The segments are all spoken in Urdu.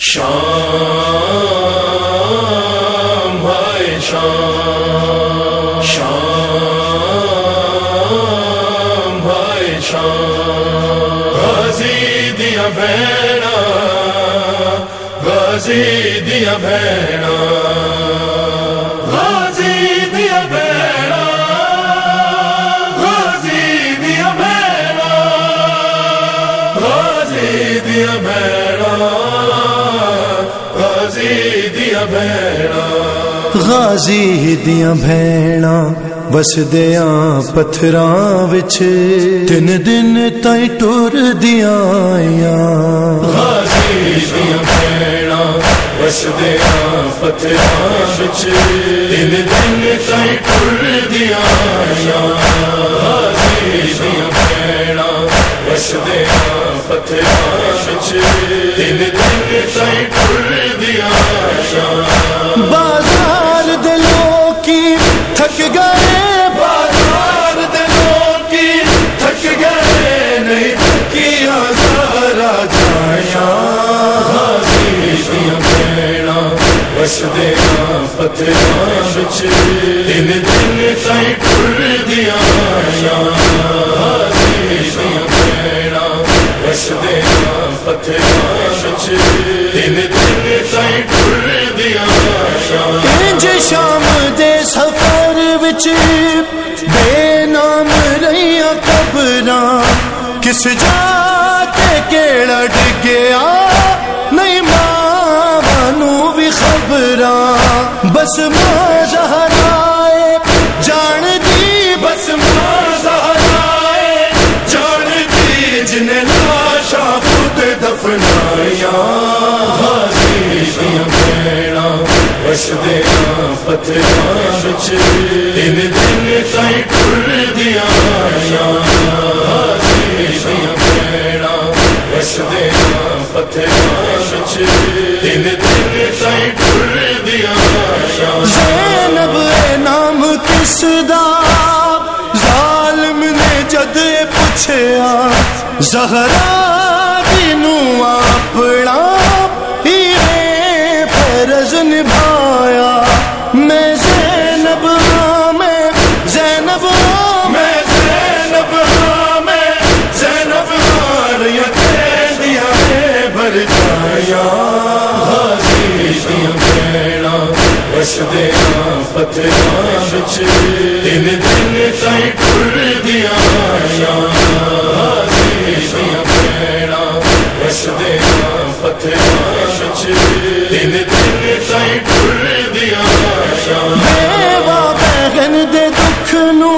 شام بھائی شام شام بھائی شام۔ غازی دیا بھیڑا غازی دیا بھیڑا غازی دیا بھیڑا غازی دیا بھیڑا غازی دیا بھیڑا غازی دیا بھیڑا غازی دیا بھیڑا بس دیا پتھراں وچ۔ تین دن تائی ٹور دیا غازی دیا بس دیا پتھراں وچ۔ تین دن تائی ٹر دیا غازی دیا بھیڑا بس بس دیا پتھراں وچ تین دن دیا پتھراں وچ تین دن شام دے سفر وچ بے نام رہیا قبراں، کس جا زہرا بس ماں زہرا جان دی، بس ماں زہرا جان دی جن لاشا خود دفنایا غازی بھیڑا بس دیا پتھراں وچ تین دن تائیں پوچھیا زہرا دینو اپنا ہی فرض نبھایا دیا دن ٹر دیا دیا بس دیا دن ٹر دیا بہن دے دکھ نو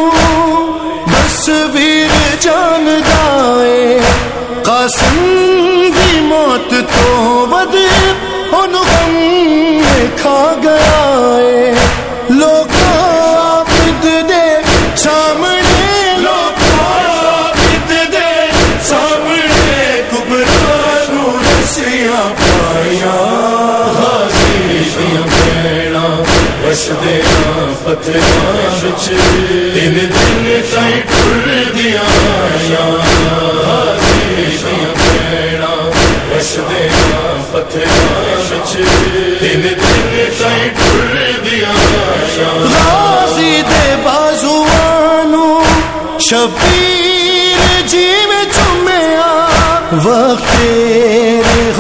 بس ویر جان دائے قاسم دی موت تو ود ان غم کھا گیا بس دیا پتھراں وچ تین دن ٹر دیا دیا تین دن تائی ٹر دیا غازی دے بازوانو، شبیر جی میں چمیا، وقت تیرے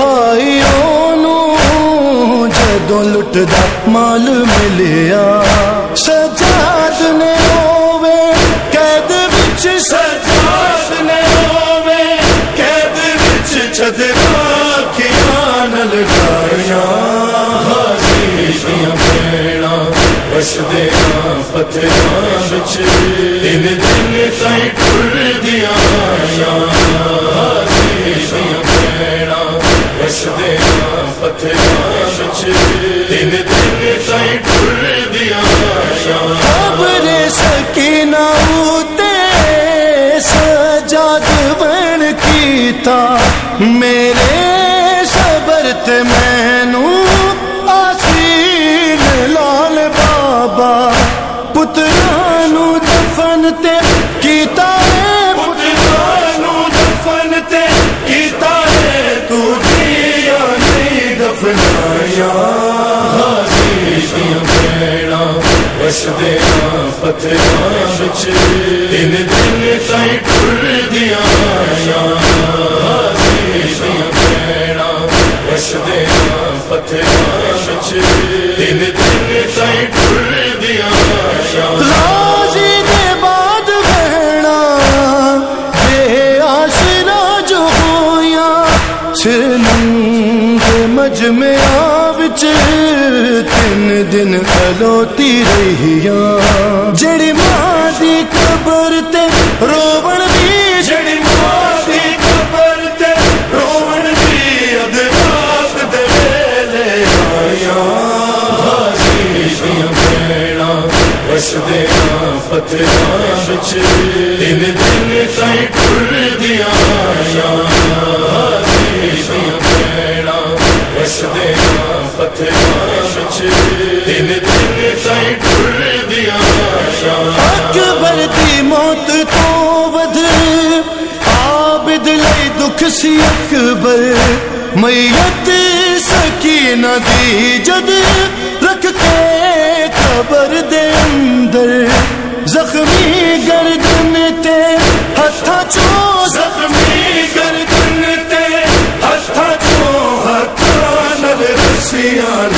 جدوں لٹدا مال ملیا سجاد نے ہووے قید وچ سجاد نے ہووے قید وچ چدرا کیا نل گایا غازی دیا بھیڑا بس دیا پتھراں وچ۔ تین دن تائی ٹر دیا غازی دیا بھیڑا بس پتھر پتھراں وچ دن دیا پتھر تین دن تائی ٹر دیا بس دیا پتھر دن ٹر دیا بعد بہنا بے آسرا جو ہویا سرنگ مجمعہ دن کھلوتی رہیاں جڑی ماں دی قبر تے روون بھی جڑی ماں دی قبر تے روون دی دے ویلے آیاں غازی دیاں بھیڑاں بس پتھراں وچ تین دن تائیں ٹر دیاں آیاں غازی دیاں بھیڑاں دن تائیں اکبر دی موت تو ود، عابد لئی دکھ سی اکبر، میت سکینہ دی جد رکھ کے قبر دے اندر، زخمی گردن تے ہتھا چو ہریانا